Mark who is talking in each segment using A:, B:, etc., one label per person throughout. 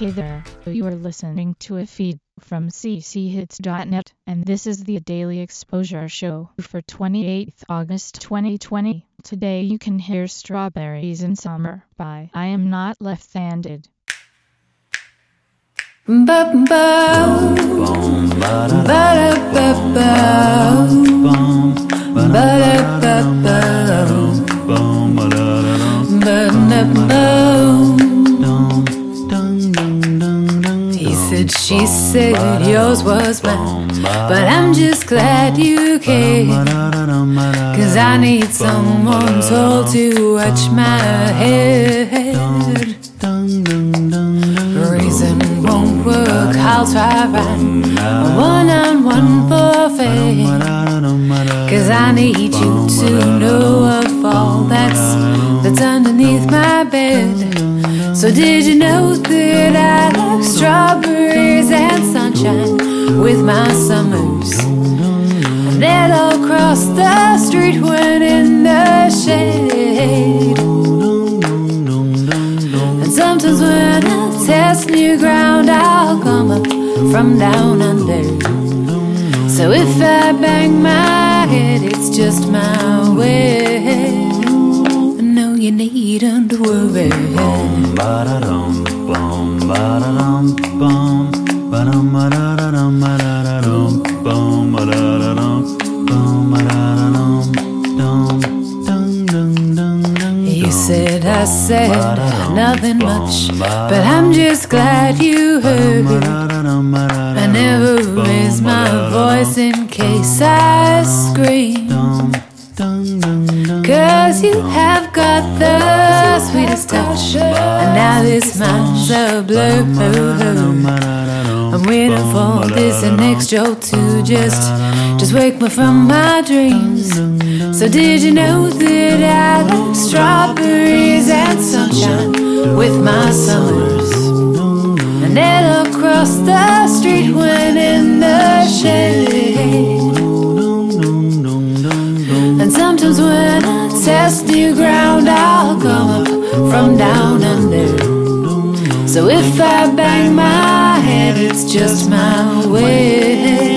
A: Hey there, you are listening to a feed from cchits.net, and this is the Daily Exposure Show for 28th August 2020. Today you can hear Strawberries in Summer by I Am Not Left-Handed.
B: Said, she said, yours was mine, but I'm just glad you came. Cause I need someone tall to watch my head. Reason won't work, I'll try right. One on one buffet. Cause I need you to know So did you know that I like strawberries and sunshine with my summers? All across the street when in the shade. And sometimes when I test new ground, I'll come up from down under. So if I bang my head, it's just my way. You needn't worry. You said I said nothing much, but I'm just glad you heard. I never raise my voice in case I scream. Cause you have got the sweetest touch, and now this mind's a blur. I'm waiting for this next joke to just, just wake me from my dreams. So did you know that I like strawberries and sunshine sometimes when I test new ground, I'll come up from down under. So if I bang my head, it's just my way.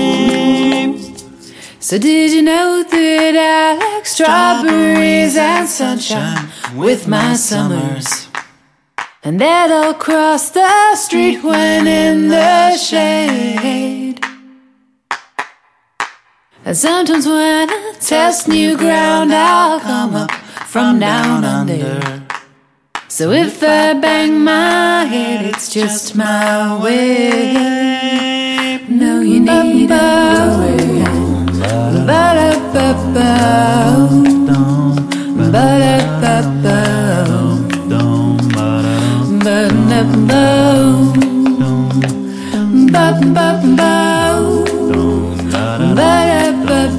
B: So did you know that I like strawberries and sunshine with my summers? And that I'll cross the street when in the shade. And sometimes when I test new ground, I'll come up from down under. So if I bang my head, it's just my way. No, you need to worry. Ba-da-ba-ba. Ba-da-ba-ba. Ba-da-ba.
A: You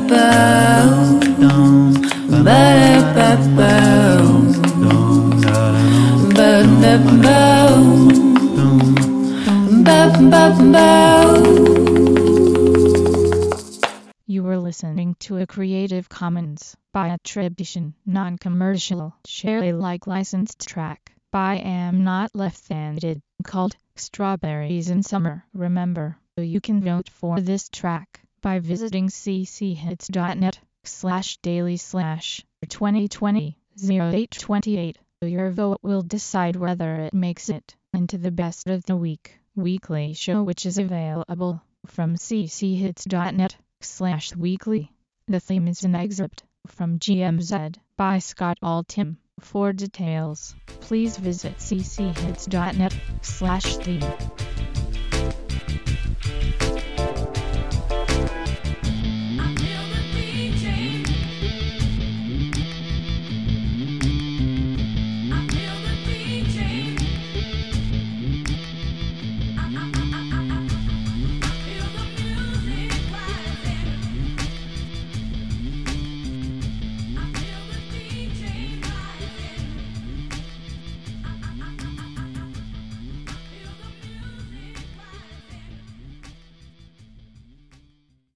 A: were listening to a Creative Commons by attribution, non-commercial, share Alike licensed track by Am Not Left-Handed called Strawberries in Summer. Remember, you can vote for this track by visiting cchits.net slash daily slash 2020 0828. Your vote will decide whether it makes it into the best of the week weekly show which is available from cchits.net slash weekly. The theme is an excerpt from GMZ by Scott Altham. For details, please visit cchits.net slash theme.